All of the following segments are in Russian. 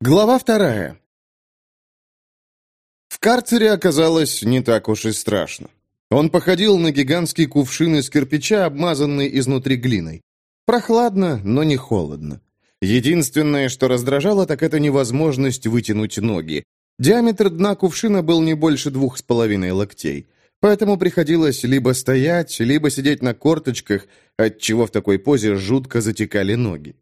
Глава вторая. В карцере оказалось не так уж и страшно. Он походил на гигантский кувшин из кирпича, обмазанный изнутри глиной. Прохладно, но не холодно. Единственное, что раздражало, так это невозможность вытянуть ноги. Диаметр дна кувшина был не больше двух с половиной локтей. Поэтому приходилось либо стоять, либо сидеть на корточках, отчего в такой позе жутко затекали ноги.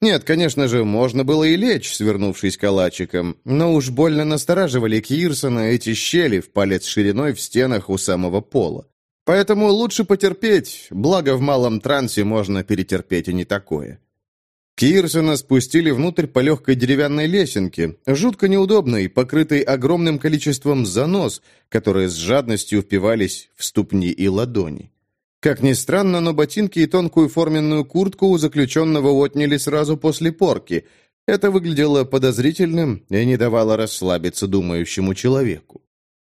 Нет, конечно же, можно было и лечь, свернувшись калачиком, но уж больно настораживали Кирсона эти щели в палец шириной в стенах у самого пола. Поэтому лучше потерпеть, благо в малом трансе можно перетерпеть и не такое. Кирсона спустили внутрь по легкой деревянной лесенке, жутко неудобной, покрытой огромным количеством занос, которые с жадностью впивались в ступни и ладони. Как ни странно, но ботинки и тонкую форменную куртку у заключенного отняли сразу после порки. Это выглядело подозрительным и не давало расслабиться думающему человеку.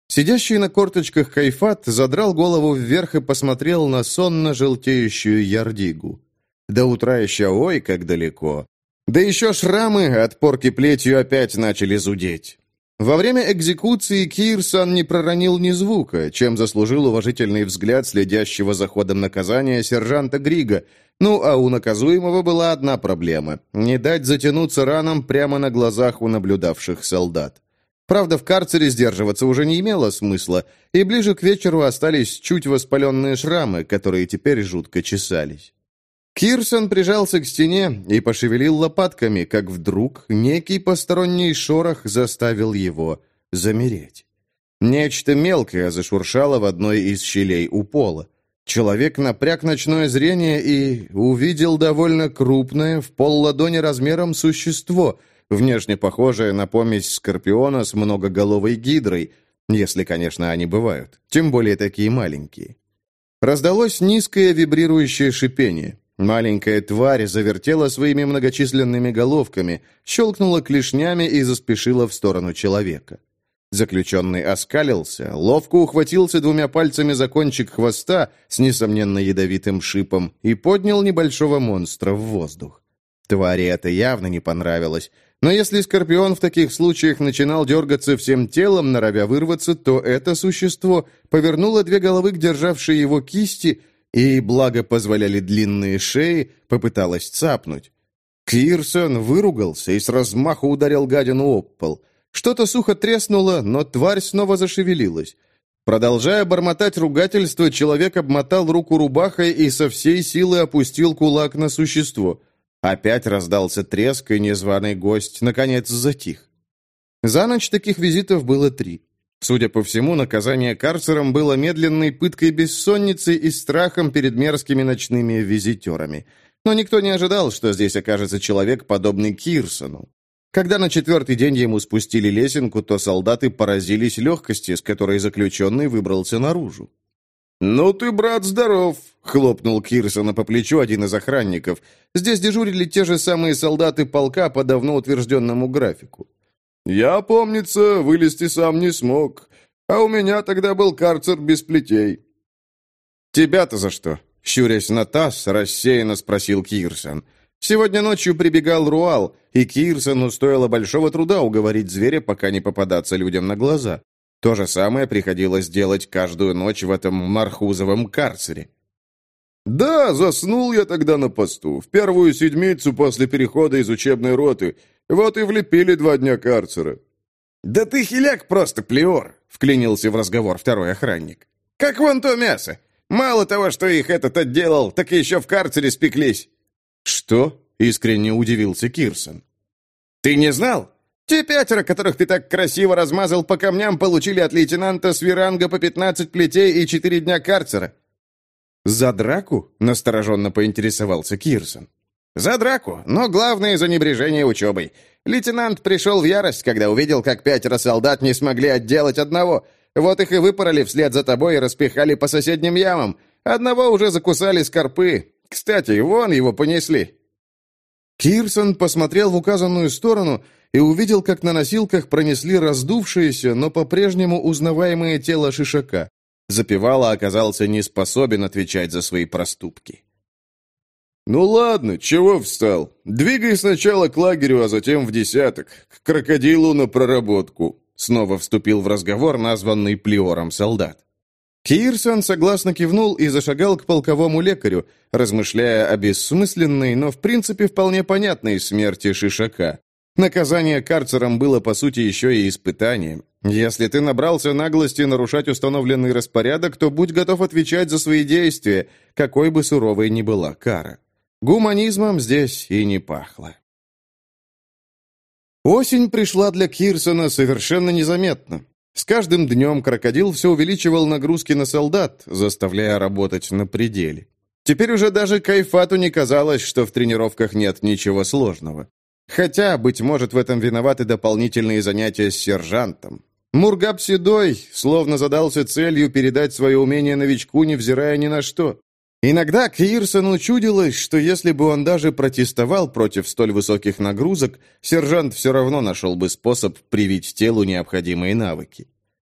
Сидящий на корточках Кайфат задрал голову вверх и посмотрел на сонно желтеющую ярдигу. До утра еще ой, как далеко. Да еще шрамы от порки плетью опять начали зудеть. Во время экзекуции Кирсон не проронил ни звука, чем заслужил уважительный взгляд следящего за ходом наказания сержанта Грига. Ну, а у наказуемого была одна проблема – не дать затянуться ранам прямо на глазах у наблюдавших солдат. Правда, в карцере сдерживаться уже не имело смысла, и ближе к вечеру остались чуть воспаленные шрамы, которые теперь жутко чесались. Кирсон прижался к стене и пошевелил лопатками, как вдруг некий посторонний шорох заставил его замереть. Нечто мелкое зашуршало в одной из щелей у пола. Человек напряг ночное зрение и увидел довольно крупное, в пол ладони размером существо, внешне похожее на помесь скорпиона с многоголовой гидрой, если, конечно, они бывают, тем более такие маленькие. Раздалось низкое вибрирующее шипение. Маленькая тварь завертела своими многочисленными головками, щелкнула клешнями и заспешила в сторону человека. Заключенный оскалился, ловко ухватился двумя пальцами за кончик хвоста с, несомненно, ядовитым шипом и поднял небольшого монстра в воздух. Твари это явно не понравилось, но если Скорпион в таких случаях начинал дергаться всем телом, норовя вырваться, то это существо повернуло две головы к державшей его кисти и, благо позволяли длинные шеи, попыталась цапнуть. Кирсон выругался и с размаху ударил гадину об пол. Что-то сухо треснуло, но тварь снова зашевелилась. Продолжая бормотать ругательство, человек обмотал руку рубахой и со всей силы опустил кулак на существо. Опять раздался треск, и незваный гость, наконец, затих. За ночь таких визитов было три. Судя по всему, наказание карцером было медленной пыткой бессонницы и страхом перед мерзкими ночными визитерами. Но никто не ожидал, что здесь окажется человек, подобный Кирсону. Когда на четвертый день ему спустили лесенку, то солдаты поразились легкости, с которой заключенный выбрался наружу. «Ну ты, брат, здоров!» — хлопнул Кирсона по плечу один из охранников. Здесь дежурили те же самые солдаты полка по давно утвержденному графику. Я, помнится, вылезти сам не смог, а у меня тогда был карцер без плетей». «Тебя-то за что?» — щурясь на таз, рассеянно спросил Кирсон. Сегодня ночью прибегал Руал, и Кирсону стоило большого труда уговорить зверя, пока не попадаться людям на глаза. То же самое приходилось делать каждую ночь в этом мархузовом карцере. «Да, заснул я тогда на посту, в первую седмицу после перехода из учебной роты, вот и влепили два дня карцера». «Да ты хиляк просто, плеор!» — вклинился в разговор второй охранник. «Как вон то мясо! Мало того, что их этот отделал, так еще в карцере спеклись!» «Что?» — искренне удивился Кирсон. «Ты не знал? Те пятеро, которых ты так красиво размазал по камням, получили от лейтенанта Свиранга по пятнадцать плетей и четыре дня карцера». «За драку?» — настороженно поинтересовался Кирсон. «За драку, но главное — за небрежение учебой. Лейтенант пришел в ярость, когда увидел, как пятеро солдат не смогли отделать одного. Вот их и выпороли вслед за тобой и распихали по соседним ямам. Одного уже закусали скорпы. Кстати, вон его понесли». Кирсон посмотрел в указанную сторону и увидел, как на носилках пронесли раздувшееся, но по-прежнему узнаваемое тело Шишака. Запевала оказался не способен отвечать за свои проступки. «Ну ладно, чего встал? Двигай сначала к лагерю, а затем в десяток, к крокодилу на проработку», снова вступил в разговор названный Плиором солдат. Кирсон согласно кивнул и зашагал к полковому лекарю, размышляя о бессмысленной, но в принципе вполне понятной смерти Шишака. Наказание карцером было, по сути, еще и испытанием. Если ты набрался наглости нарушать установленный распорядок, то будь готов отвечать за свои действия, какой бы суровой ни была кара. Гуманизмом здесь и не пахло. Осень пришла для Кирсона совершенно незаметно. С каждым днем крокодил все увеличивал нагрузки на солдат, заставляя работать на пределе. Теперь уже даже Кайфату не казалось, что в тренировках нет ничего сложного. Хотя, быть может, в этом виноваты дополнительные занятия с сержантом. Мургаб Седой словно задался целью передать свое умение новичку, невзирая ни на что. Иногда Кирсону чудилось, что если бы он даже протестовал против столь высоких нагрузок, сержант все равно нашел бы способ привить телу необходимые навыки.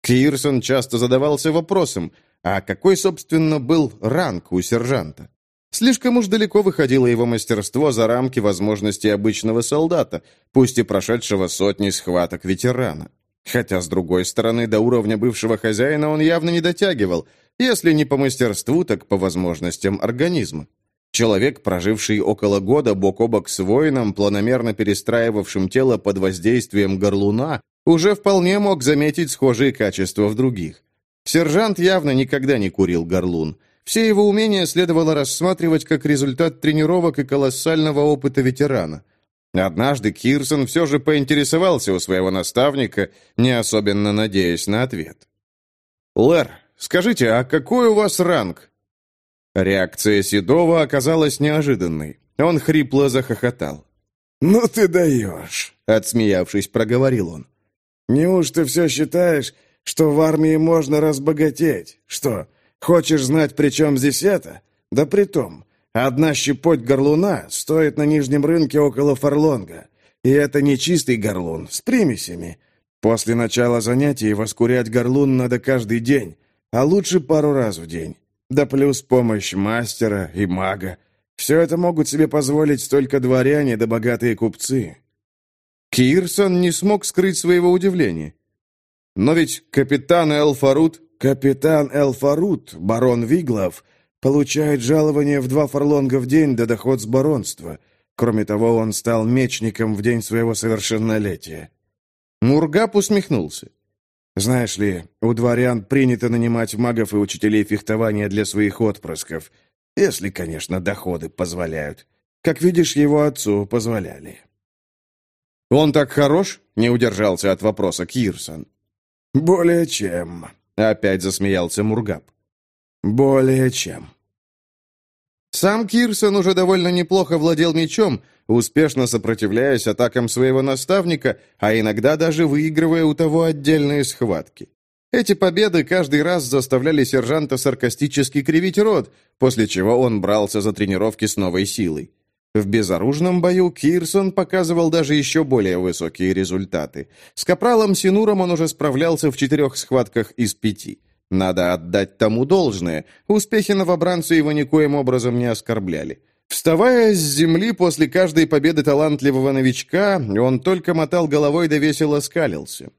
Кирсон часто задавался вопросом, а какой, собственно, был ранг у сержанта? Слишком уж далеко выходило его мастерство за рамки возможностей обычного солдата, пусть и прошедшего сотни схваток ветерана. Хотя, с другой стороны, до уровня бывшего хозяина он явно не дотягивал, если не по мастерству, так по возможностям организма. Человек, проживший около года бок о бок с воином, планомерно перестраивавшим тело под воздействием горлуна, уже вполне мог заметить схожие качества в других. Сержант явно никогда не курил горлун. Все его умения следовало рассматривать как результат тренировок и колоссального опыта ветерана. Однажды Кирсон все же поинтересовался у своего наставника, не особенно надеясь на ответ. «Лэр, Скажите, а какой у вас ранг?» Реакция Седова оказалась неожиданной. Он хрипло захохотал. «Ну ты даешь!» — отсмеявшись, проговорил он. «Неужто все считаешь, что в армии можно разбогатеть? Что, хочешь знать, при чем здесь это? Да при том, одна щепоть горлуна стоит на нижнем рынке около фарлонга. И это не чистый горлун, с примесями. После начала занятий воскурять горлун надо каждый день, а лучше пару раз в день. Да плюс помощь мастера и мага. Все это могут себе позволить только дворяне да богатые купцы. Кирсон не смог скрыть своего удивления. Но ведь капитан Элфарут... Капитан Элфарут, барон Виглов, получает жалование в два фарлонга в день до доход с баронства. Кроме того, он стал мечником в день своего совершеннолетия. Мургап усмехнулся. Знаешь ли, у дворян принято нанимать магов и учителей фехтования для своих отпрысков, если, конечно, доходы позволяют. Как видишь, его отцу позволяли. «Он так хорош?» — не удержался от вопроса Кирсон. «Более чем», — опять засмеялся Мургаб. «Более чем». Сам Кирсон уже довольно неплохо владел мечом, успешно сопротивляясь атакам своего наставника, а иногда даже выигрывая у того отдельные схватки. Эти победы каждый раз заставляли сержанта саркастически кривить рот, после чего он брался за тренировки с новой силой. В безоружном бою Кирсон показывал даже еще более высокие результаты. С капралом Синуром он уже справлялся в четырех схватках из пяти. Надо отдать тому должное. Успехи новобранца его никоим образом не оскорбляли. Вставая с земли после каждой победы талантливого новичка, он только мотал головой да весело скалился.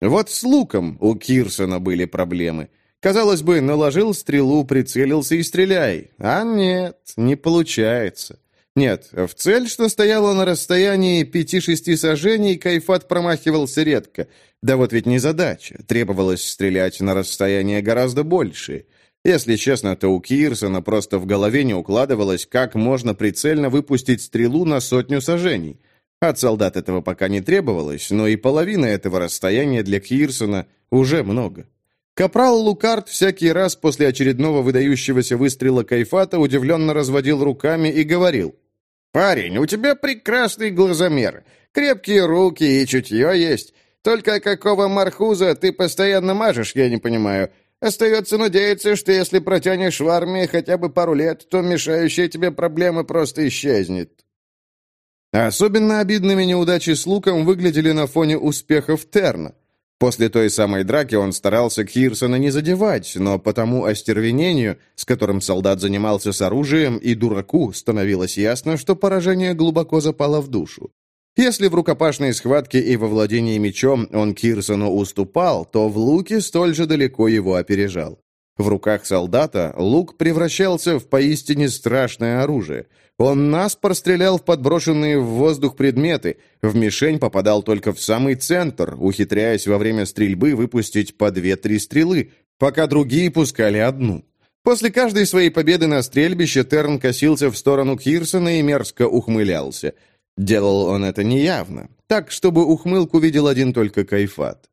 Вот с луком у Кирсона были проблемы. Казалось бы, наложил стрелу, прицелился и стреляй. А нет, не получается. Нет, в цель, что стояла на расстоянии пяти-шести сажений, Кайфат промахивался редко. Да вот ведь не задача. Требовалось стрелять на расстояние гораздо большее. Если честно, то у Кирсона просто в голове не укладывалось, как можно прицельно выпустить стрелу на сотню сажений. От солдат этого пока не требовалось, но и половина этого расстояния для Кирсона уже много. Капрал Лукард всякий раз после очередного выдающегося выстрела Кайфата удивленно разводил руками и говорил, «Парень, у тебя прекрасный глазомер, крепкие руки и чутье есть. Только какого мархуза ты постоянно мажешь, я не понимаю. Остается надеяться, что если протянешь в армии хотя бы пару лет, то мешающая тебе проблема просто исчезнет. Особенно обидными неудачи с луком выглядели на фоне успехов Терна. После той самой драки он старался Кирсона не задевать, но по тому остервенению, с которым солдат занимался с оружием, и дураку становилось ясно, что поражение глубоко запало в душу. Если в рукопашной схватке и во владении мечом он Кирсону уступал, то в луке столь же далеко его опережал. В руках солдата лук превращался в поистине страшное оружие. Он наспор стрелял в подброшенные в воздух предметы, в мишень попадал только в самый центр, ухитряясь во время стрельбы выпустить по две-три стрелы, пока другие пускали одну. После каждой своей победы на стрельбище Терн косился в сторону Кирсона и мерзко ухмылялся. Делал он это неявно, так, чтобы ухмылку видел один только Кайфат.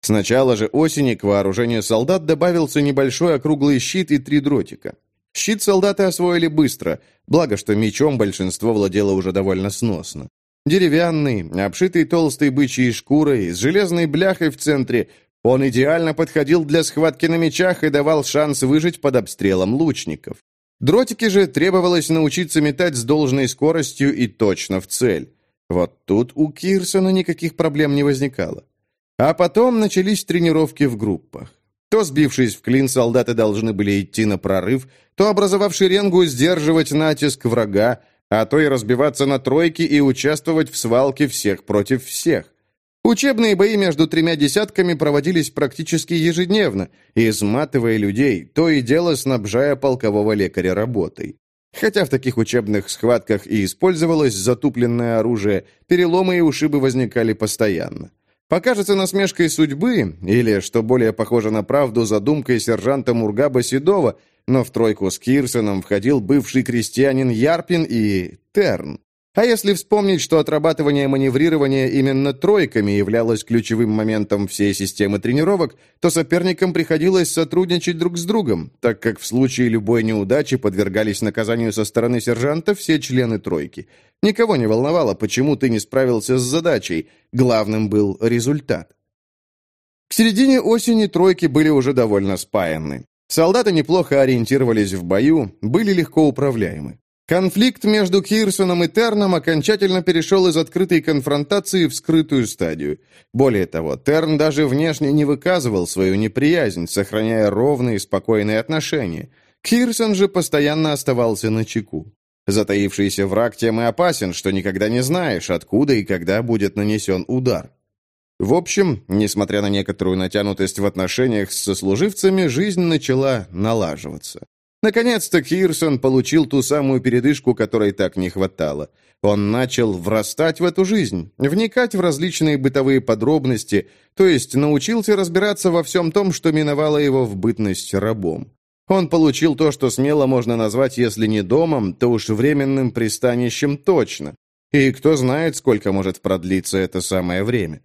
С начала же осени к вооружению солдат добавился небольшой округлый щит и три дротика. Щит солдаты освоили быстро, благо что мечом большинство владело уже довольно сносно. Деревянный, обшитый толстой бычьей шкурой, с железной бляхой в центре, он идеально подходил для схватки на мечах и давал шанс выжить под обстрелом лучников. Дротики же требовалось научиться метать с должной скоростью и точно в цель. Вот тут у Кирсона никаких проблем не возникало. А потом начались тренировки в группах. То, сбившись в клин, солдаты должны были идти на прорыв, то, образовав шеренгу, сдерживать натиск врага, а то и разбиваться на тройки и участвовать в свалке всех против всех. Учебные бои между тремя десятками проводились практически ежедневно, изматывая людей, то и дело снабжая полкового лекаря работой. Хотя в таких учебных схватках и использовалось затупленное оружие, переломы и ушибы возникали постоянно. Покажется насмешкой судьбы, или, что более похоже на правду, задумкой сержанта Мургаба Седова, но в тройку с Кирсоном входил бывший крестьянин Ярпин и Терн. А если вспомнить, что отрабатывание маневрирования именно тройками являлось ключевым моментом всей системы тренировок, то соперникам приходилось сотрудничать друг с другом, так как в случае любой неудачи подвергались наказанию со стороны сержанта все члены тройки. Никого не волновало, почему ты не справился с задачей, главным был результат. К середине осени тройки были уже довольно спаяны. Солдаты неплохо ориентировались в бою, были легко управляемы. Конфликт между Кирсоном и Терном окончательно перешел из открытой конфронтации в скрытую стадию. Более того, Терн даже внешне не выказывал свою неприязнь, сохраняя ровные и спокойные отношения. Кирсон же постоянно оставался на чеку. Затаившийся враг тем и опасен, что никогда не знаешь, откуда и когда будет нанесен удар. В общем, несмотря на некоторую натянутость в отношениях с сослуживцами, жизнь начала налаживаться. Наконец-то Кирсон получил ту самую передышку, которой так не хватало. Он начал врастать в эту жизнь, вникать в различные бытовые подробности, то есть научился разбираться во всем том, что миновало его в бытность рабом. Он получил то, что смело можно назвать, если не домом, то уж временным пристанищем точно. И кто знает, сколько может продлиться это самое время.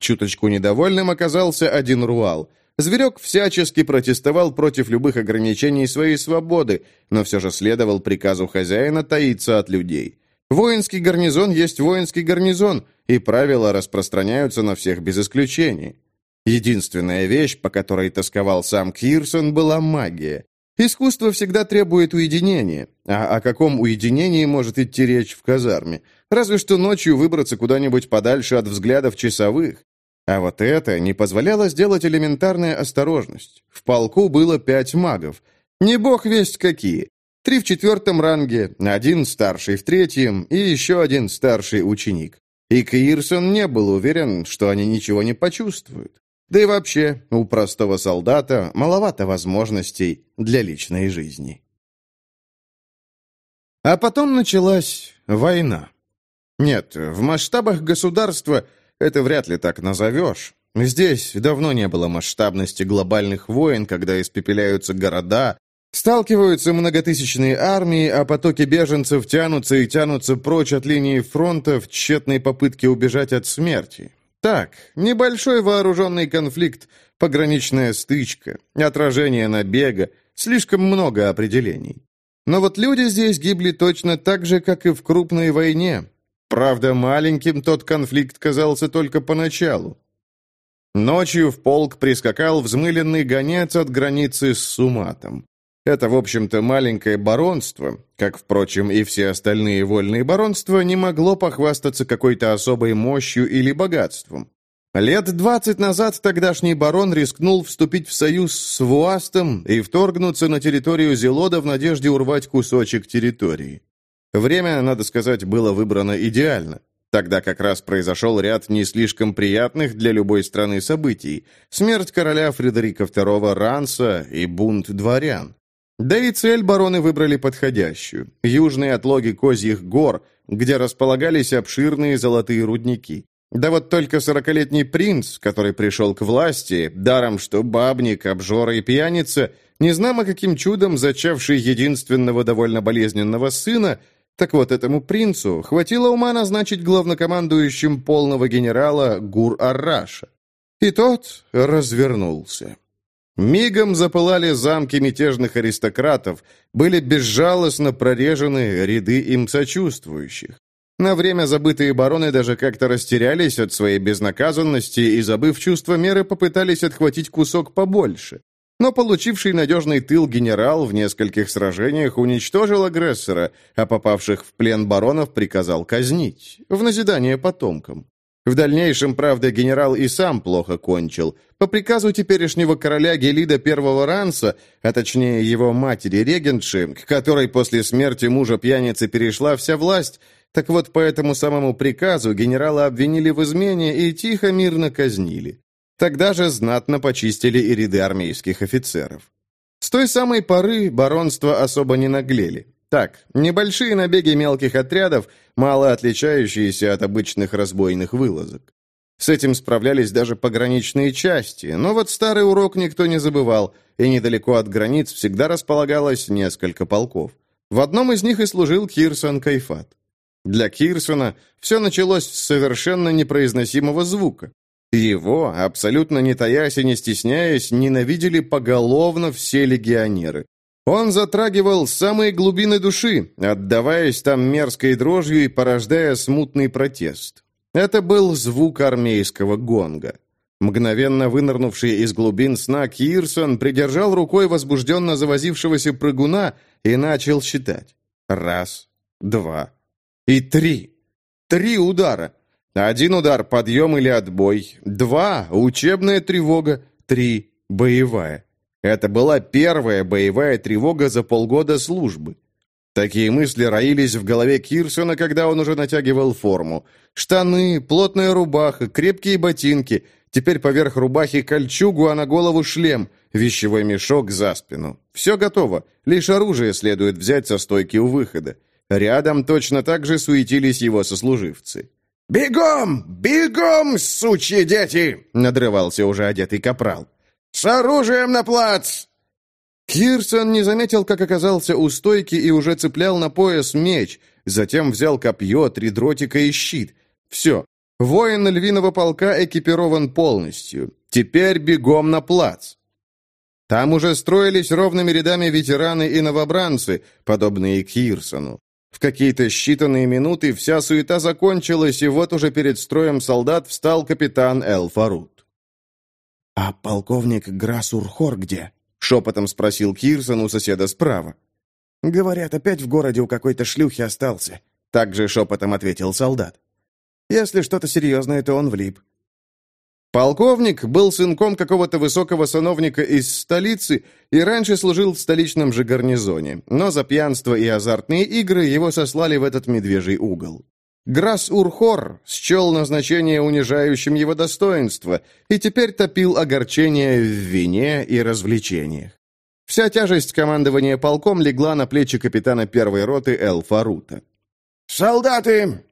Чуточку недовольным оказался один Руал – Зверек всячески протестовал против любых ограничений своей свободы, но все же следовал приказу хозяина таиться от людей. Воинский гарнизон есть воинский гарнизон, и правила распространяются на всех без исключения. Единственная вещь, по которой тосковал сам Кирсон, была магия. Искусство всегда требует уединения. А о каком уединении может идти речь в казарме? Разве что ночью выбраться куда-нибудь подальше от взглядов часовых. А вот это не позволяло сделать элементарная осторожность. В полку было пять магов. Не бог весть какие. Три в четвертом ранге, один старший в третьем и еще один старший ученик. И Кирсон не был уверен, что они ничего не почувствуют. Да и вообще, у простого солдата маловато возможностей для личной жизни. А потом началась война. Нет, в масштабах государства – это вряд ли так назовешь. Здесь давно не было масштабности глобальных войн, когда испепеляются города, сталкиваются многотысячные армии, а потоки беженцев тянутся и тянутся прочь от линии фронта в тщетной попытке убежать от смерти. Так, небольшой вооруженный конфликт, пограничная стычка, отражение набега, слишком много определений. Но вот люди здесь гибли точно так же, как и в крупной войне, Правда, маленьким тот конфликт казался только поначалу. Ночью в полк прискакал взмыленный гонец от границы с Суматом. Это, в общем-то, маленькое баронство, как, впрочем, и все остальные вольные баронства, не могло похвастаться какой-то особой мощью или богатством. Лет двадцать назад тогдашний барон рискнул вступить в союз с Вуастом и вторгнуться на территорию Зелода в надежде урвать кусочек территории. Время, надо сказать, было выбрано идеально. Тогда как раз произошел ряд не слишком приятных для любой страны событий. Смерть короля Фредерика II Ранса и бунт дворян. Да и цель бароны выбрали подходящую – южные отлоги Козьих гор, где располагались обширные золотые рудники. Да вот только сорокалетний принц, который пришел к власти, даром что бабник, обжора и пьяница, незнамо каким чудом зачавший единственного довольно болезненного сына, так вот этому принцу хватило ума назначить главнокомандующим полного генерала Гур-Арраша. И тот развернулся. Мигом запылали замки мятежных аристократов, были безжалостно прорежены ряды им сочувствующих. На время забытые бароны даже как-то растерялись от своей безнаказанности и, забыв чувство меры, попытались отхватить кусок побольше. Но получивший надежный тыл генерал в нескольких сражениях уничтожил агрессора, а попавших в плен баронов приказал казнить, в назидание потомкам. В дальнейшем, правда, генерал и сам плохо кончил. По приказу теперешнего короля Гелида I Ранса, а точнее его матери-регентши, к которой после смерти мужа-пьяницы перешла вся власть, так вот, по этому самому приказу генерала обвинили в измене и тихо мирно казнили. Тогда же знатно почистили и ряды армейских офицеров. С той самой поры баронства особо не наглели. Так, небольшие набеги мелких отрядов, мало отличающиеся от обычных разбойных вылазок. С этим справлялись даже пограничные части, но вот старый урок никто не забывал, и недалеко от границ всегда располагалось несколько полков. В одном из них и служил Кирсон Кайфат. Для Кирсона все началось с совершенно непроизносимого звука. Его, абсолютно не таясь и не стесняясь, ненавидели поголовно все легионеры. Он затрагивал самые глубины души, отдаваясь там мерзкой дрожью и порождая смутный протест. Это был звук армейского гонга. Мгновенно вынырнувший из глубин сна Кирсон придержал рукой возбужденно завозившегося прыгуна и начал считать. Раз, два, и три. Три удара. Один удар – подъем или отбой. Два – учебная тревога. Три – боевая. Это была первая боевая тревога за полгода службы. Такие мысли роились в голове Кирсона, когда он уже натягивал форму. Штаны, плотная рубаха, крепкие ботинки, теперь поверх рубахи кольчугу, а на голову шлем, вещевой мешок за спину. Все готово, лишь оружие следует взять со стойки у выхода. Рядом точно так же суетились его сослуживцы. «Бегом! Бегом, сучьи дети!» — надрывался уже одетый капрал. «С оружием на плац!» Кирсон не заметил, как оказался у стойки и уже цеплял на пояс меч, затем взял копье, три дротика и щит. Все, воин львиного полка экипирован полностью. Теперь бегом на плац. Там уже строились ровными рядами ветераны и новобранцы, подобные Кирсону. В какие-то считанные минуты вся суета закончилась, и вот уже перед строем солдат встал капитан Эл Фарут. «А полковник Грасурхор где?» — шепотом спросил Кирсон у соседа справа. «Говорят, опять в городе у какой-то шлюхи остался», — также шепотом ответил солдат. «Если что-то серьезное, то он влип. Полковник был сынком какого-то высокого сановника из столицы и раньше служил в столичном же гарнизоне, но за пьянство и азартные игры его сослали в этот медвежий угол. Грас-Урхор счел назначение унижающим его достоинство и теперь топил огорчение в вине и развлечениях. Вся тяжесть командования полком легла на плечи капитана первой роты Эл Фарута. «Солдаты!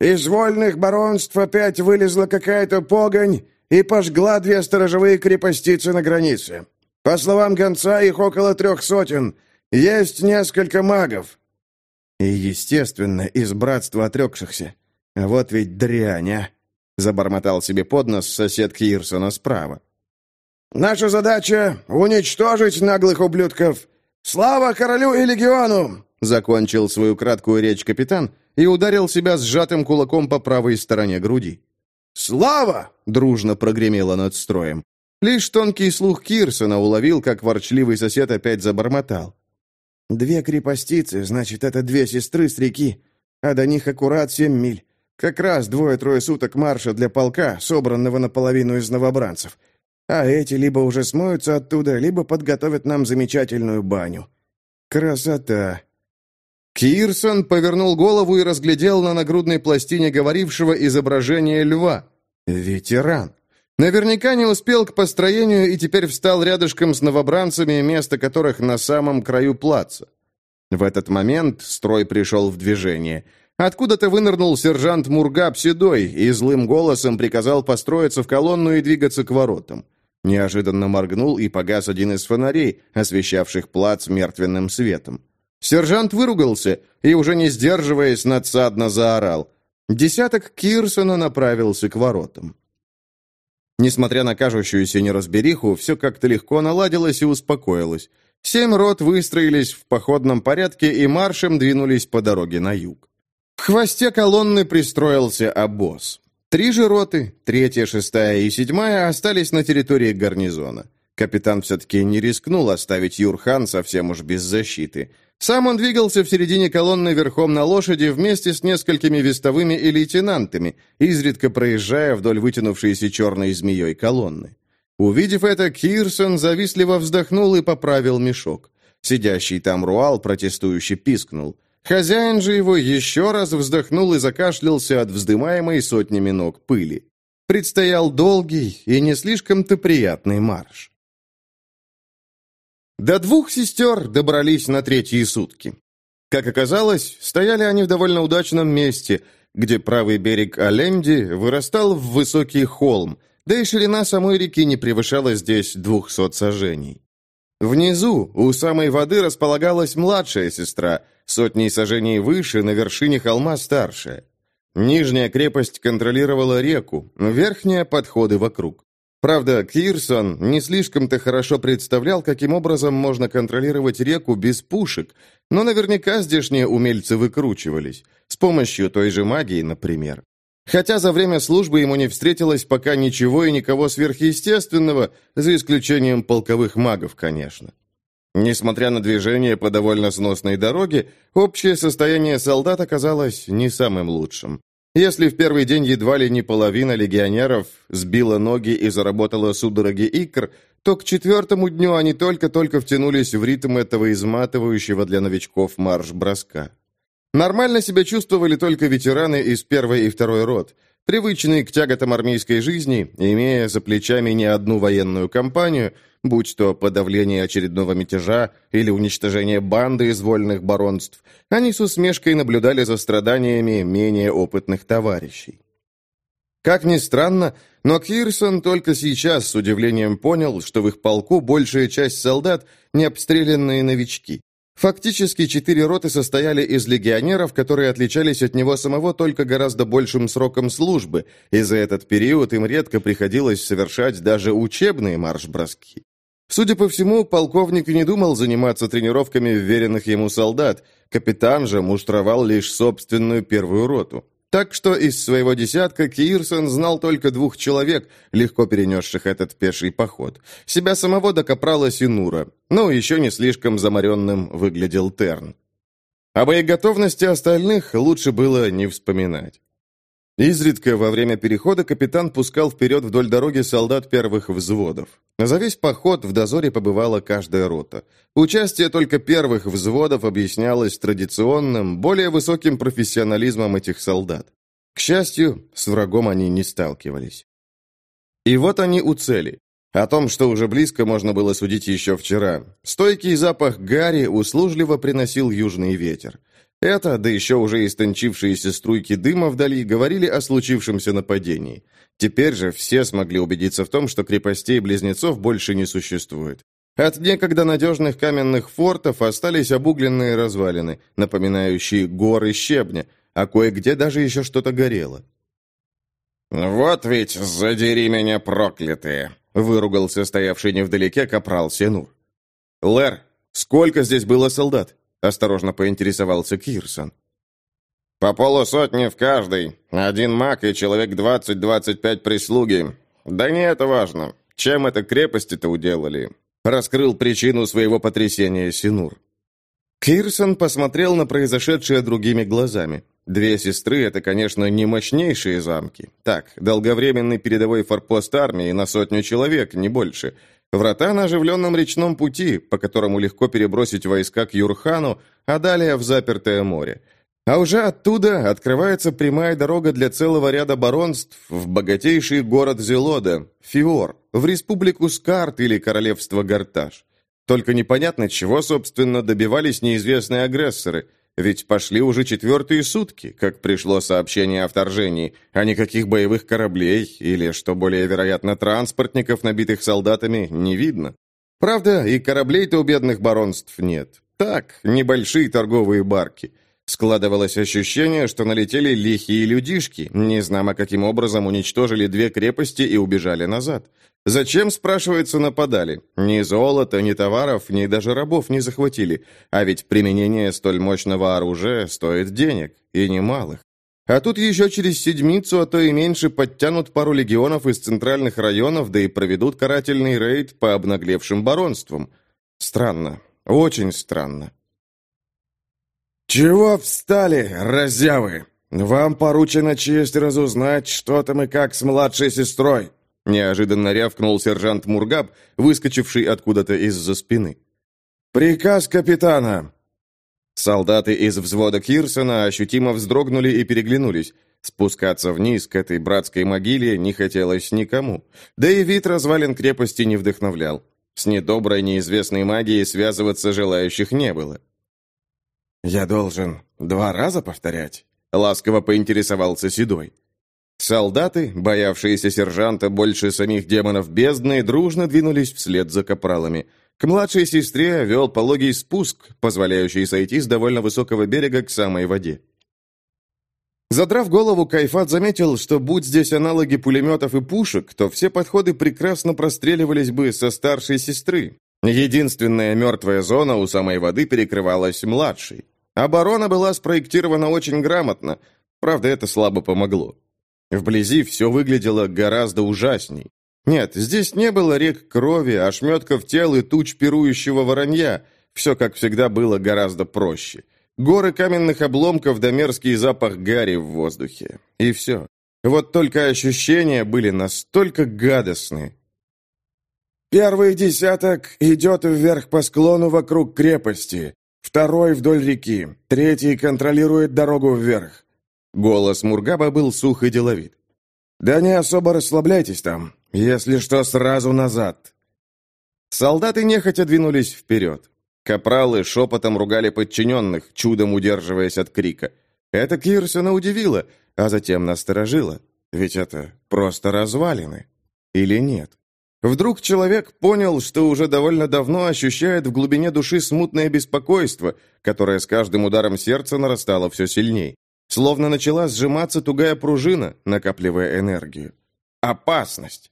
Из вольных баронств опять вылезла какая-то погонь и пожгла две сторожевые крепостицы на границе. По словам гонца, их около трех сотен. Есть несколько магов». «И, естественно, из братства отрекшихся. Вот ведь дрянь, а!» — забормотал себе под нос сосед Кирсона справа. «Наша задача — уничтожить наглых ублюдков. Слава королю и легиону!» — закончил свою краткую речь капитан и ударил себя сжатым кулаком по правой стороне груди. «Слава!» — дружно прогремело над строем. Лишь тонкий слух Кирсона уловил, как ворчливый сосед опять забормотал. «Две крепостицы, значит, это две сестры с реки, а до них аккурат семь миль. Как раз двое-трое суток марша для полка, собранного наполовину из новобранцев. А эти либо уже смоются оттуда, либо подготовят нам замечательную баню. Красота!» Кирсон повернул голову и разглядел на нагрудной пластине говорившего изображение льва. Ветеран. Наверняка не успел к построению и теперь встал рядышком с новобранцами, место которых на самом краю плаца. В этот момент строй пришел в движение. Откуда-то вынырнул сержант Мургаб Седой и злым голосом приказал построиться в колонну и двигаться к воротам. Неожиданно моргнул и погас один из фонарей, освещавших плац мертвенным светом. Сержант выругался и, уже не сдерживаясь, надсадно заорал. Десяток Кирсона направился к воротам. Несмотря на кажущуюся неразбериху, все как-то легко наладилось и успокоилось. Семь рот выстроились в походном порядке и маршем двинулись по дороге на юг. В хвосте колонны пристроился обоз. Три же роты, третья, шестая и седьмая, остались на территории гарнизона. Капитан все-таки не рискнул оставить Юрхан совсем уж без защиты. Сам он двигался в середине колонны верхом на лошади вместе с несколькими вестовыми и лейтенантами, изредка проезжая вдоль вытянувшейся черной змеей колонны. Увидев это, Кирсон завистливо вздохнул и поправил мешок. Сидящий там Руал протестующе пискнул. Хозяин же его еще раз вздохнул и закашлялся от вздымаемой сотнями ног пыли. Предстоял долгий и не слишком-то приятный марш. До двух сестер добрались на третьи сутки. Как оказалось, стояли они в довольно удачном месте, где правый берег Аленди вырастал в высокий холм, да и ширина самой реки не превышала здесь двухсот сажений. Внизу, у самой воды, располагалась младшая сестра, сотней сажений выше, на вершине холма старшая. Нижняя крепость контролировала реку, верхняя – подходы вокруг. Правда, Кирсон не слишком-то хорошо представлял, каким образом можно контролировать реку без пушек, но наверняка здешние умельцы выкручивались, с помощью той же магии, например. Хотя за время службы ему не встретилось пока ничего и никого сверхъестественного, за исключением полковых магов, конечно. Несмотря на движение по довольно сносной дороге, общее состояние солдат оказалось не самым лучшим. Если в первый день едва ли не половина легионеров сбила ноги и заработала судороги икр, то к четвертому дню они только-только втянулись в ритм этого изматывающего для новичков марш-броска. Нормально себя чувствовали только ветераны из первой и второй рот, привычные к тяготам армейской жизни, имея за плечами не одну военную кампанию, будь то подавление очередного мятежа или уничтожение банды из вольных баронств, они с усмешкой наблюдали за страданиями менее опытных товарищей. Как ни странно, но Кирсон только сейчас с удивлением понял, что в их полку большая часть солдат – не обстрелянные новички. Фактически четыре роты состояли из легионеров, которые отличались от него самого только гораздо большим сроком службы, и за этот период им редко приходилось совершать даже учебные марш-броски. Судя по всему, полковник не думал заниматься тренировками вверенных ему солдат, капитан же муштровал лишь собственную первую роту. Так что из своего десятка Кирсон знал только двух человек, легко перенесших этот пеший поход. Себя самого до Синура, но еще не слишком заморенным выглядел Терн. О боеготовности остальных лучше было не вспоминать. Изредка во время перехода капитан пускал вперед вдоль дороги солдат первых взводов. За весь поход в дозоре побывала каждая рота. Участие только первых взводов объяснялось традиционным, более высоким профессионализмом этих солдат. К счастью, с врагом они не сталкивались. И вот они у цели. О том, что уже близко, можно было судить еще вчера. Стойкий запах гари услужливо приносил южный ветер. Это, да еще уже истончившиеся струйки дыма вдали, говорили о случившемся нападении. Теперь же все смогли убедиться в том, что крепостей-близнецов больше не существует. От некогда надежных каменных фортов остались обугленные развалины, напоминающие горы щебня, а кое-где даже еще что-то горело. «Вот ведь задери меня, проклятые!» — выругался стоявший невдалеке капрал Сенур. «Лэр, сколько здесь было солдат?» — осторожно поинтересовался Кирсон. «По полусотни в каждой. Один маг и человек двадцать-двадцать пять прислуги. Да не это важно. Чем это крепости-то уделали?» Раскрыл причину своего потрясения Синур. Кирсон посмотрел на произошедшее другими глазами. Две сестры — это, конечно, не мощнейшие замки. Так, долговременный передовой форпост армии на сотню человек, не больше. Врата на оживленном речном пути, по которому легко перебросить войска к Юрхану, а далее в запертое море. А уже оттуда открывается прямая дорога для целого ряда баронств в богатейший город Зелода, Фиор, в республику Скарт или королевство Гарташ. Только непонятно, чего, собственно, добивались неизвестные агрессоры, ведь пошли уже четвертые сутки, как пришло сообщение о вторжении, а никаких боевых кораблей или, что более вероятно, транспортников, набитых солдатами, не видно. Правда, и кораблей-то у бедных баронств нет. Так, небольшие торговые барки – Складывалось ощущение, что налетели лихие людишки, не знамо каким образом уничтожили две крепости и убежали назад. Зачем, спрашивается, нападали? Ни золота, ни товаров, ни даже рабов не захватили. А ведь применение столь мощного оружия стоит денег, и немалых. А тут еще через седмицу, а то и меньше, подтянут пару легионов из центральных районов, да и проведут карательный рейд по обнаглевшим баронствам. Странно, очень странно. «Чего встали, разявы? Вам поручено честь разузнать, что там и как с младшей сестрой!» Неожиданно рявкнул сержант Мургаб, выскочивший откуда-то из-за спины. «Приказ капитана!» Солдаты из взвода Кирсона ощутимо вздрогнули и переглянулись. Спускаться вниз к этой братской могиле не хотелось никому. Да и вид развалин крепости не вдохновлял. С недоброй неизвестной магией связываться желающих не было. «Я должен два раза повторять?» — ласково поинтересовался Седой. Солдаты, боявшиеся сержанта больше самих демонов бездны, дружно двинулись вслед за капралами. К младшей сестре вел пологий спуск, позволяющий сойти с довольно высокого берега к самой воде. Задрав голову, Кайфат заметил, что будь здесь аналоги пулеметов и пушек, то все подходы прекрасно простреливались бы со старшей сестры. Единственная мертвая зона у самой воды перекрывалась младшей. Оборона была спроектирована очень грамотно, правда, это слабо помогло. Вблизи все выглядело гораздо ужасней. Нет, здесь не было рек крови, ошметков тел и туч пирующего воронья. Все, как всегда, было гораздо проще. Горы каменных обломков да мерзкий запах гари в воздухе. И все. Вот только ощущения были настолько гадостные. «Первый десяток идет вверх по склону вокруг крепости второй вдоль реки, третий контролирует дорогу вверх». Голос Мургаба был сух и деловит. «Да не особо расслабляйтесь там. Если что, сразу назад». Солдаты нехотя двинулись вперед. Капралы шепотом ругали подчиненных, чудом удерживаясь от крика. Это Кирсона удивило, а затем насторожило. Ведь это просто развалины. Или нет? Вдруг человек понял, что уже довольно давно ощущает в глубине души смутное беспокойство, которое с каждым ударом сердца нарастало все сильней. Словно начала сжиматься тугая пружина, накапливая энергию. Опасность.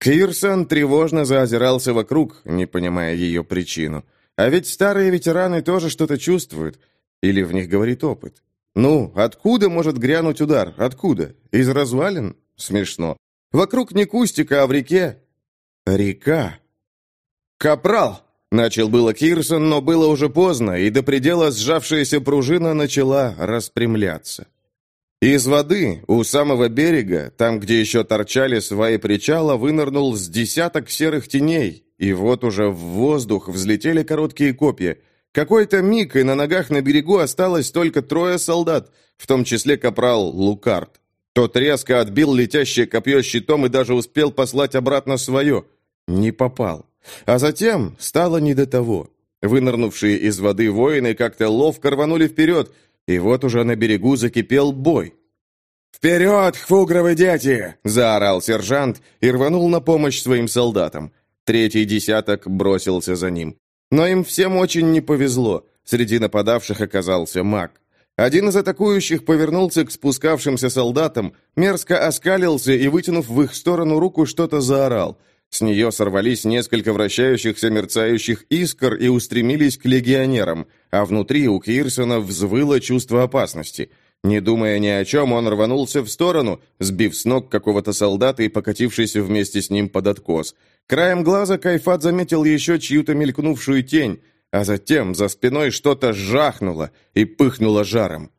Кирсон тревожно заозирался вокруг, не понимая ее причину. А ведь старые ветераны тоже что-то чувствуют. Или в них говорит опыт. Ну, откуда может грянуть удар? Откуда? Из развалин? Смешно. Вокруг не кустика, а в реке Река. «Капрал!» — начал было Кирсон, но было уже поздно, и до предела сжавшаяся пружина начала распрямляться. Из воды, у самого берега, там, где еще торчали сваи причала, вынырнул с десяток серых теней, и вот уже в воздух взлетели короткие копья. Какой-то миг, и на ногах на берегу осталось только трое солдат, в том числе капрал Лукард. Тот резко отбил летящее копье щитом и даже успел послать обратно свое. Не попал. А затем стало не до того. Вынырнувшие из воды воины как-то ловко рванули вперед, и вот уже на берегу закипел бой. «Вперед, хфугровы дети!» – заорал сержант и рванул на помощь своим солдатам. Третий десяток бросился за ним. Но им всем очень не повезло. Среди нападавших оказался маг. Один из атакующих повернулся к спускавшимся солдатам, мерзко оскалился и, вытянув в их сторону руку, что-то заорал. С нее сорвались несколько вращающихся мерцающих искр и устремились к легионерам, а внутри у Кирсона взвыло чувство опасности. Не думая ни о чем, он рванулся в сторону, сбив с ног какого-то солдата и покатившись вместе с ним под откос. Краем глаза Кайфат заметил еще чью-то мелькнувшую тень, а затем за спиной что-то жахнуло и пыхнуло жаром.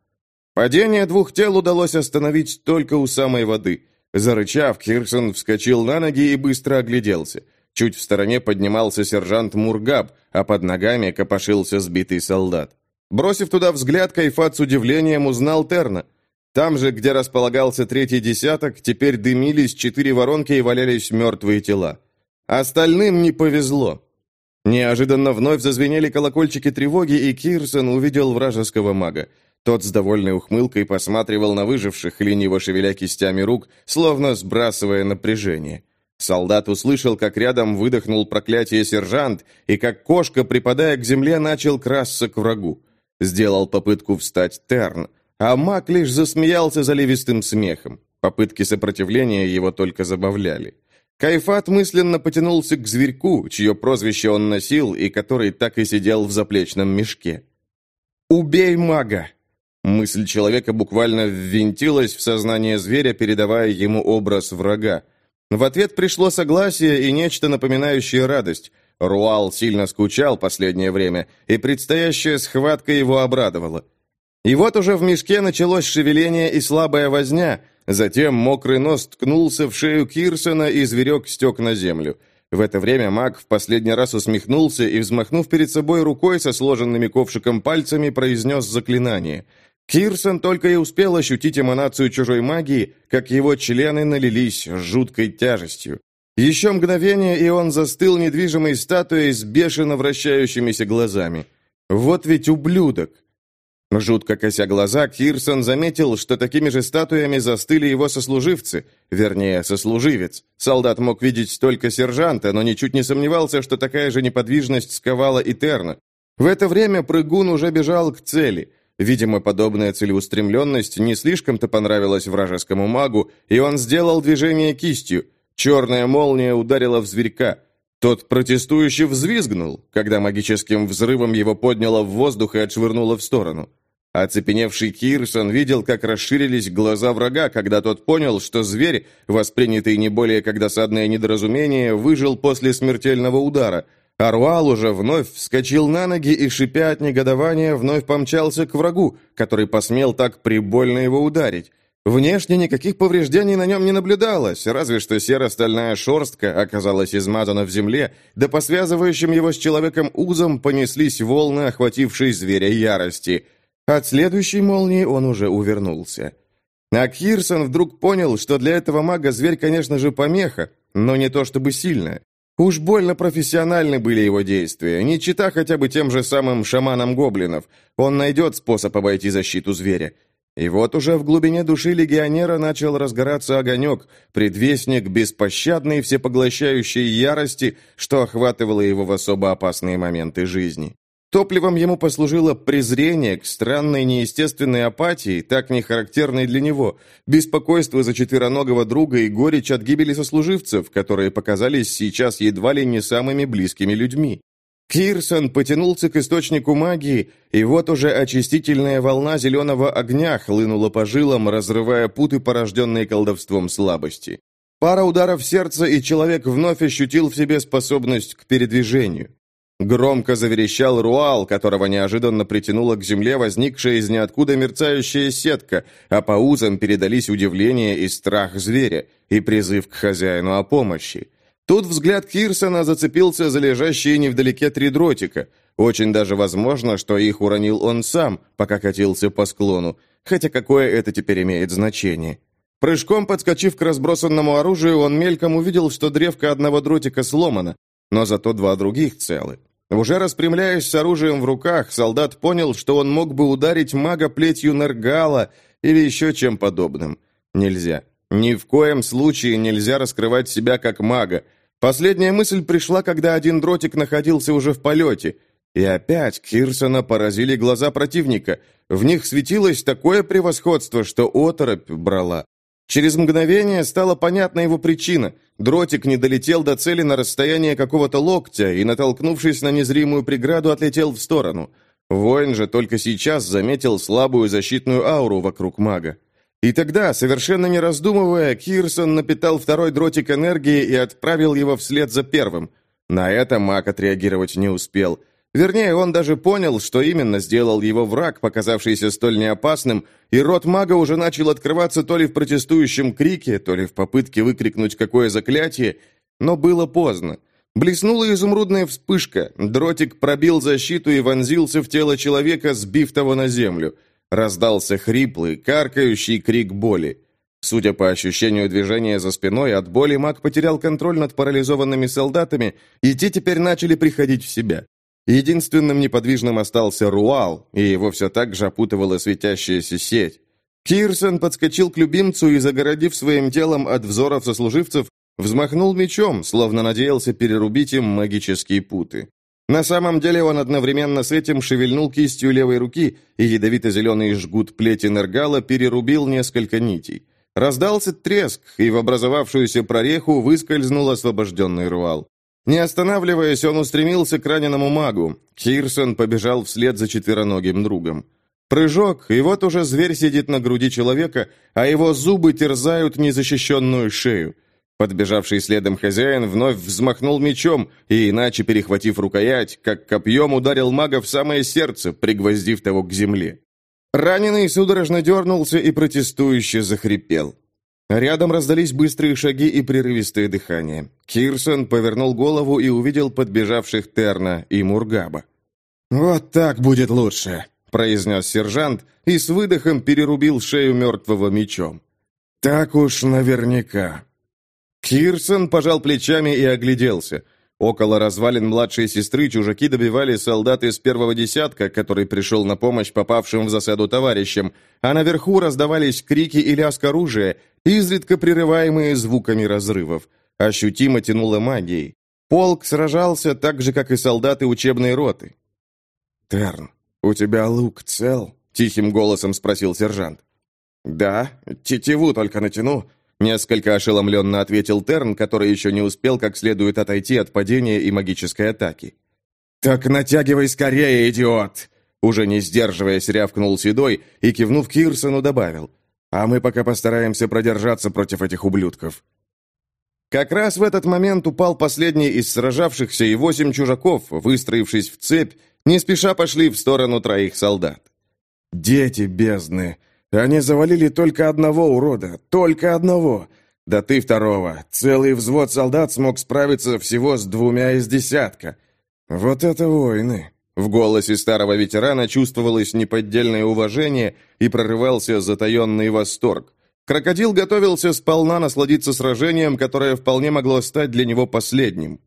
Падение двух тел удалось остановить только у самой воды. Зарычав, Кирсон вскочил на ноги и быстро огляделся. Чуть в стороне поднимался сержант Мургаб, а под ногами копошился сбитый солдат. Бросив туда взгляд, Кайфат с удивлением узнал Терна. Там же, где располагался третий десяток, теперь дымились четыре воронки и валялись мертвые тела. Остальным не повезло. Неожиданно вновь зазвенели колокольчики тревоги, и Кирсон увидел вражеского мага. Тот с довольной ухмылкой посматривал на выживших, лениво шевеля кистями рук, словно сбрасывая напряжение. Солдат услышал, как рядом выдохнул проклятие сержант, и как кошка, припадая к земле, начал красться к врагу. Сделал попытку встать Терн, а маг лишь засмеялся заливистым смехом. Попытки сопротивления его только забавляли. Кайфат мысленно потянулся к зверьку, чье прозвище он носил и который так и сидел в заплечном мешке. «Убей мага!» Мысль человека буквально ввинтилась в сознание зверя, передавая ему образ врага. В ответ пришло согласие и нечто напоминающее радость. Руал сильно скучал последнее время, и предстоящая схватка его обрадовала. И вот уже в мешке началось шевеление и слабая возня, затем мокрый нос ткнулся в шею Кирсона, и зверек стек на землю. В это время маг в последний раз усмехнулся и, взмахнув перед собой рукой со сложенными ковшиком пальцами, произнес заклинание — Кирсон только и успел ощутить эманацию чужой магии, как его члены налились жуткой тяжестью. Еще мгновение, и он застыл недвижимой статуей с бешено вращающимися глазами. Вот ведь ублюдок! Жутко кося глаза, Кирсон заметил, что такими же статуями застыли его сослуживцы, вернее, сослуживец. Солдат мог видеть только сержанта, но ничуть не сомневался, что такая же неподвижность сковала и Терна. В это время прыгун уже бежал к цели – Видимо, подобная целеустремленность не слишком-то понравилась вражескому магу, и он сделал движение кистью. Черная молния ударила в зверька. Тот протестующе взвизгнул, когда магическим взрывом его подняло в воздух и отшвырнуло в сторону. Оцепеневший Кирсон видел, как расширились глаза врага, когда тот понял, что зверь, воспринятый не более как досадное недоразумение, выжил после смертельного удара – Аруал уже вновь вскочил на ноги и, шипя от негодования, вновь помчался к врагу, который посмел так прибольно его ударить. Внешне никаких повреждений на нем не наблюдалось, разве что серо-стальная шерстка оказалась измазана в земле, да по связывающим его с человеком узам понеслись волны, охватившие зверя ярости. От следующей молнии он уже увернулся. А Кирсон вдруг понял, что для этого мага зверь, конечно же, помеха, но не то чтобы сильная. Уж больно профессиональны были его действия, не чита хотя бы тем же самым шаманам гоблинов. Он найдет способ обойти защиту зверя. И вот уже в глубине души легионера начал разгораться огонек, предвестник беспощадной всепоглощающей ярости, что охватывало его в особо опасные моменты жизни. Топливом ему послужило презрение к странной неестественной апатии, так не характерной для него, беспокойство за четвероногого друга и горечь от гибели сослуживцев, которые показались сейчас едва ли не самыми близкими людьми. Кирсон потянулся к источнику магии, и вот уже очистительная волна зеленого огня хлынула по жилам, разрывая путы, порожденные колдовством слабости. Пара ударов сердца, и человек вновь ощутил в себе способность к передвижению. Громко заверещал Руал, которого неожиданно притянула к земле возникшая из ниоткуда мерцающая сетка, а по узам передались удивление и страх зверя, и призыв к хозяину о помощи. Тут взгляд Кирсона зацепился за лежащие невдалеке три дротика. Очень даже возможно, что их уронил он сам, пока катился по склону, хотя какое это теперь имеет значение. Прыжком подскочив к разбросанному оружию, он мельком увидел, что древко одного дротика сломано, но зато два других целы. Уже распрямляясь с оружием в руках, солдат понял, что он мог бы ударить мага плетью Нергала или еще чем подобным. Нельзя. Ни в коем случае нельзя раскрывать себя как мага. Последняя мысль пришла, когда один дротик находился уже в полете. И опять Кирсона поразили глаза противника. В них светилось такое превосходство, что оторопь брала. Через мгновение стала понятна его причина. Дротик не долетел до цели на расстояние какого-то локтя и, натолкнувшись на незримую преграду, отлетел в сторону. Воин же только сейчас заметил слабую защитную ауру вокруг мага. И тогда, совершенно не раздумывая, Кирсон напитал второй дротик энергии и отправил его вслед за первым. На это маг отреагировать не успел. Вернее, он даже понял, что именно сделал его враг, показавшийся столь неопасным, и рот мага уже начал открываться то ли в протестующем крике, то ли в попытке выкрикнуть какое заклятие, но было поздно. Блеснула изумрудная вспышка, дротик пробил защиту и вонзился в тело человека, сбив того на землю. Раздался хриплый, каркающий крик боли. Судя по ощущению движения за спиной, от боли маг потерял контроль над парализованными солдатами, и те теперь начали приходить в себя. Единственным неподвижным остался Руал, и его все так же опутывала светящаяся сеть. Кирсон подскочил к любимцу и, загородив своим телом от взоров сослуживцев, взмахнул мечом, словно надеялся перерубить им магические путы. На самом деле он одновременно с этим шевельнул кистью левой руки, и ядовито-зеленый жгут плети Нергала перерубил несколько нитей. Раздался треск, и в образовавшуюся прореху выскользнул освобожденный Руал. Не останавливаясь, он устремился к раненому магу. Кирсон побежал вслед за четвероногим другом. Прыжок, и вот уже зверь сидит на груди человека, а его зубы терзают незащищенную шею. Подбежавший следом хозяин вновь взмахнул мечом и, иначе перехватив рукоять, как копьем ударил мага в самое сердце, пригвоздив того к земле. Раненый судорожно дернулся и протестующе захрипел. Рядом раздались быстрые шаги и прерывистое дыхание. Кирсон повернул голову и увидел подбежавших Терна и Мургаба. «Вот так будет лучше», — произнес сержант и с выдохом перерубил шею мертвого мечом. «Так уж наверняка». Кирсон пожал плечами и огляделся. Около развалин младшей сестры чужаки добивали солдат из первого десятка, который пришел на помощь попавшим в засаду товарищам, а наверху раздавались крики и лязг оружия, изредка прерываемые звуками разрывов. Ощутимо тянуло магией. Полк сражался так же, как и солдаты учебной роты. «Терн, у тебя лук цел?» — тихим голосом спросил сержант. «Да, тетиву только натяну. Несколько ошеломленно ответил Терн, который еще не успел как следует отойти от падения и магической атаки. «Так натягивай скорее, идиот!» Уже не сдерживаясь, рявкнул Седой и, кивнув Кирсону, добавил. «А мы пока постараемся продержаться против этих ублюдков». Как раз в этот момент упал последний из сражавшихся, и восемь чужаков, выстроившись в цепь, не спеша пошли в сторону троих солдат. «Дети бездны! Они завалили только одного урода, только одного. Да ты второго. Целый взвод солдат смог справиться всего с двумя из десятка. Вот это войны. В голосе старого ветерана чувствовалось неподдельное уважение и прорывался затаенный восторг. Крокодил готовился сполна насладиться сражением, которое вполне могло стать для него последним.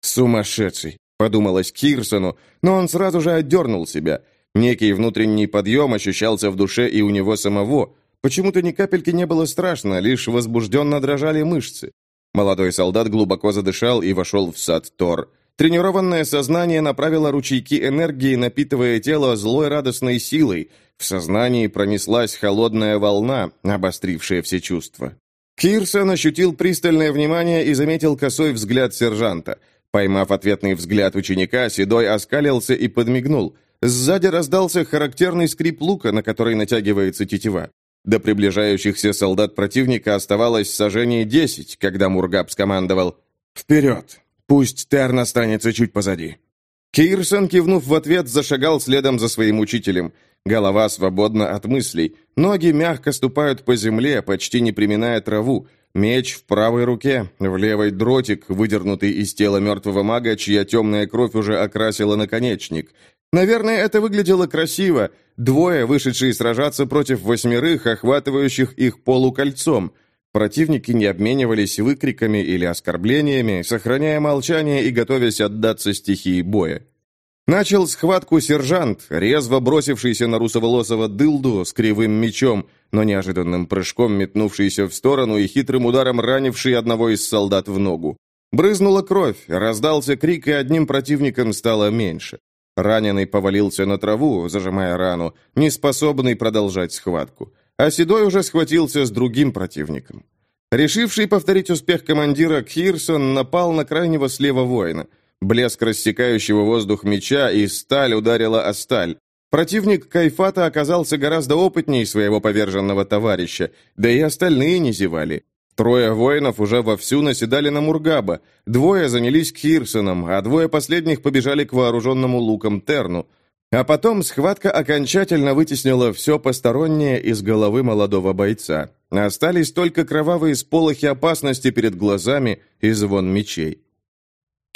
«Сумасшедший!» — подумалось Кирсону, но он сразу же отдернул себя — Некий внутренний подъем ощущался в душе и у него самого. Почему-то ни капельки не было страшно, лишь возбужденно дрожали мышцы. Молодой солдат глубоко задышал и вошел в сад Тор. Тренированное сознание направило ручейки энергии, напитывая тело злой радостной силой. В сознании пронеслась холодная волна, обострившая все чувства. Кирсон ощутил пристальное внимание и заметил косой взгляд сержанта. Поймав ответный взгляд ученика, Седой оскалился и подмигнул – Сзади раздался характерный скрип лука, на который натягивается тетива. До приближающихся солдат противника оставалось сожжение десять, когда Мургаб скомандовал «Вперед! Пусть Терн останется чуть позади». Кирсон, кивнув в ответ, зашагал следом за своим учителем. Голова свободна от мыслей, ноги мягко ступают по земле, почти не приминая траву, Меч в правой руке, в левой дротик, выдернутый из тела мертвого мага, чья темная кровь уже окрасила наконечник. Наверное, это выглядело красиво. Двое, вышедшие сражаться против восьмерых, охватывающих их полукольцом. Противники не обменивались выкриками или оскорблениями, сохраняя молчание и готовясь отдаться стихии боя. Начал схватку сержант, резво бросившийся на русоволосого дылду с кривым мечом, но неожиданным прыжком метнувшийся в сторону и хитрым ударом ранивший одного из солдат в ногу. Брызнула кровь, раздался крик, и одним противником стало меньше. Раненый повалился на траву, зажимая рану, неспособный продолжать схватку. А Седой уже схватился с другим противником. Решивший повторить успех командира, Кирсон напал на крайнего слева воина. Блеск рассекающего воздух меча и сталь ударила о сталь. Противник Кайфата оказался гораздо опытнее своего поверженного товарища, да и остальные не зевали. Трое воинов уже вовсю наседали на Мургаба, двое занялись Кирсоном, а двое последних побежали к вооруженному луком Терну. А потом схватка окончательно вытеснила все постороннее из головы молодого бойца. Остались только кровавые сполохи опасности перед глазами и звон мечей.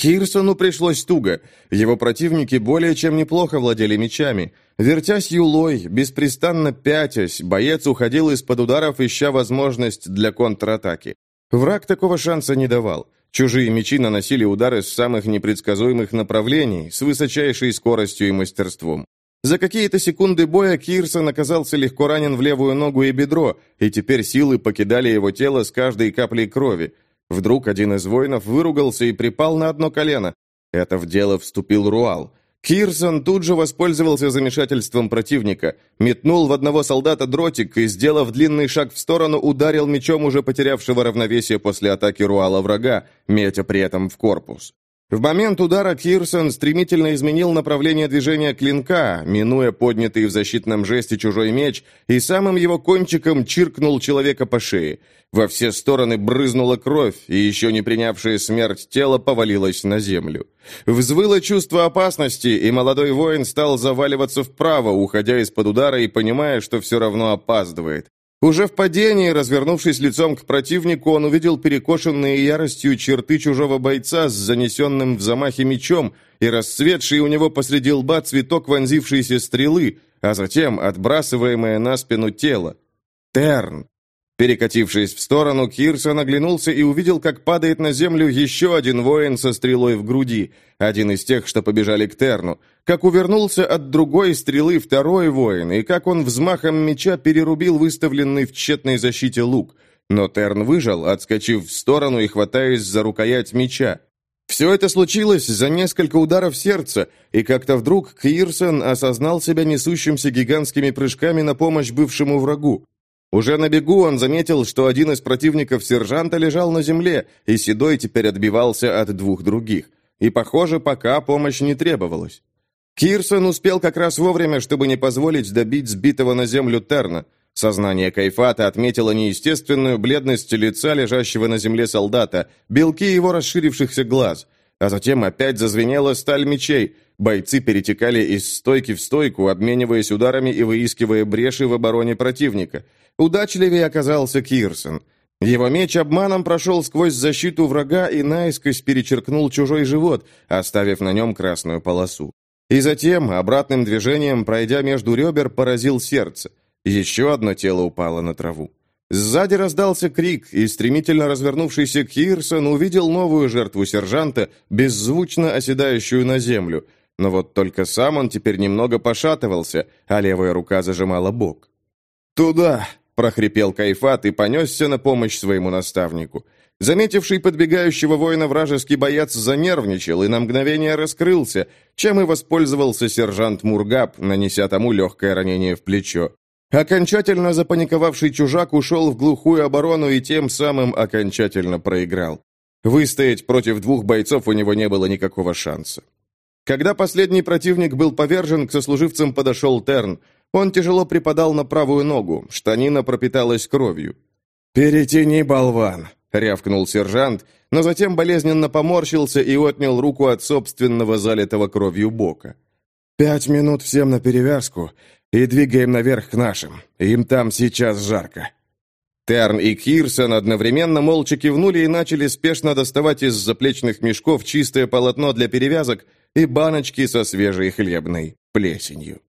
Кирсону пришлось туго. Его противники более чем неплохо владели мечами. Вертясь юлой, беспрестанно пятясь, боец уходил из-под ударов, ища возможность для контратаки. Враг такого шанса не давал. Чужие мечи наносили удары с самых непредсказуемых направлений, с высочайшей скоростью и мастерством. За какие-то секунды боя Кирсон оказался легко ранен в левую ногу и бедро, и теперь силы покидали его тело с каждой каплей крови. Вдруг один из воинов выругался и припал на одно колено. Это в дело вступил Руал. Кирсон тут же воспользовался замешательством противника, метнул в одного солдата дротик и, сделав длинный шаг в сторону, ударил мечом уже потерявшего равновесие после атаки Руала врага, метя при этом в корпус. В момент удара Кирсон стремительно изменил направление движения клинка, минуя поднятый в защитном жесте чужой меч, и самым его кончиком чиркнул человека по шее. Во все стороны брызнула кровь, и еще не принявшее смерть тело повалилось на землю. Взвыло чувство опасности, и молодой воин стал заваливаться вправо, уходя из-под удара и понимая, что все равно опаздывает. Уже в падении, развернувшись лицом к противнику, он увидел перекошенные яростью черты чужого бойца с занесенным в замахе мечом и расцветший у него посреди лба цветок вонзившейся стрелы, а затем отбрасываемое на спину тело. Терн. Перекатившись в сторону, Кирсон оглянулся и увидел, как падает на землю еще один воин со стрелой в груди, один из тех, что побежали к Терну, как увернулся от другой стрелы второй воин, и как он взмахом меча перерубил выставленный в тщетной защите лук. Но Терн выжил, отскочив в сторону и хватаясь за рукоять меча. Все это случилось за несколько ударов сердца, и как-то вдруг Кирсон осознал себя несущимся гигантскими прыжками на помощь бывшему врагу. Уже на бегу он заметил, что один из противников сержанта лежал на земле, и Седой теперь отбивался от двух других. И, похоже, пока помощь не требовалась. Кирсон успел как раз вовремя, чтобы не позволить добить сбитого на землю Терна. Сознание Кайфата отметило неестественную бледность лица лежащего на земле солдата, белки его расширившихся глаз. А затем опять зазвенела сталь мечей. Бойцы перетекали из стойки в стойку, обмениваясь ударами и выискивая бреши в обороне противника. Удачливее оказался Кирсон. Его меч обманом прошел сквозь защиту врага и наискось перечеркнул чужой живот, оставив на нем красную полосу. И затем, обратным движением, пройдя между ребер, поразил сердце. Еще одно тело упало на траву. Сзади раздался крик, и стремительно развернувшийся Кирсон увидел новую жертву сержанта, беззвучно оседающую на землю. Но вот только сам он теперь немного пошатывался, а левая рука зажимала бок. «Туда!» Прохрипел Кайфат и понесся на помощь своему наставнику. Заметивший подбегающего воина вражеский боец занервничал и на мгновение раскрылся, чем и воспользовался сержант Мургаб, нанеся тому легкое ранение в плечо. Окончательно запаниковавший чужак ушел в глухую оборону и тем самым окончательно проиграл. Выстоять против двух бойцов у него не было никакого шанса. Когда последний противник был повержен, к сослуживцам подошел Терн – он тяжело припадал на правую ногу, штанина пропиталась кровью. «Перетяни, болван!» — рявкнул сержант, но затем болезненно поморщился и отнял руку от собственного залитого кровью бока. «Пять минут всем на перевязку и двигаем наверх к нашим. Им там сейчас жарко». Терн и Кирсон одновременно молча кивнули и начали спешно доставать из заплечных мешков чистое полотно для перевязок и баночки со свежей хлебной плесенью.